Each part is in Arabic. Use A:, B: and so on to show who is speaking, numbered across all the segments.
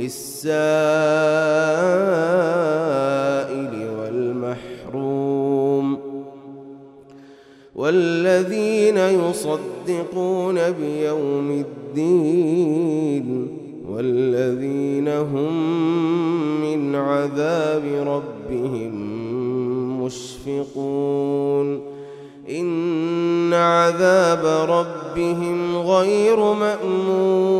A: للسائل والمحروم والذين يصدقون بيوم الدين والذين هم من عذاب ربهم مشفقون إن عذاب ربهم غير مأمون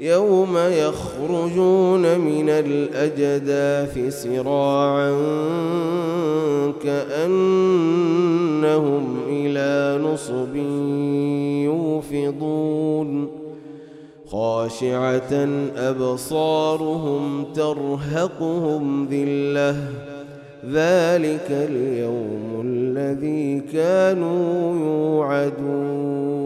A: يوم يخرجون من الأجداث سراعا كأنهم إلى نصب يوفضون. خاشعة أبصارهم ترهقهم ذلة. ذلك اليوم الذي كانوا يوعدون.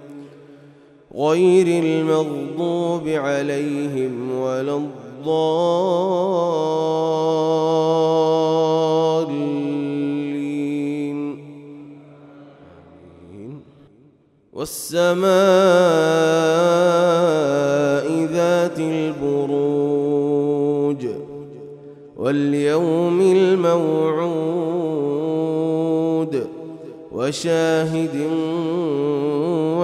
A: غير المغضوب عليهم ولا الضالين. والسماء ذات البروج واليوم الموعود وشاهد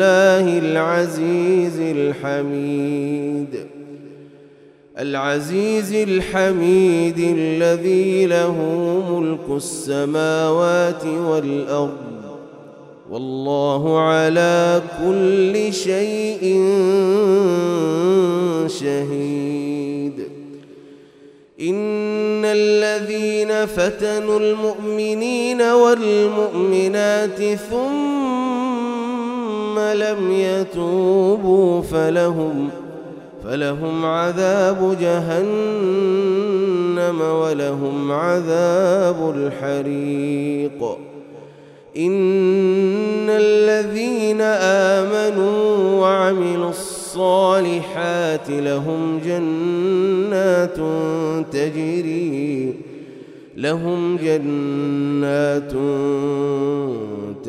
A: بالله العزيز الحميد. العزيز الحميد الذي له ملك السماوات والأرض. والله على كل شيء شهيد. إن الذين فتنوا المؤمنين والمؤمنات ثم لم يتوبوا فلهم فلهم عذاب جهنم ولهم عذاب الحريق. إن الذين آمنوا وعملوا الصالحات لهم جنات تجري لهم جنات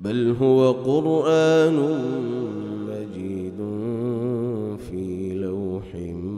A: بل هو قرآن مجيد في لوح مجيد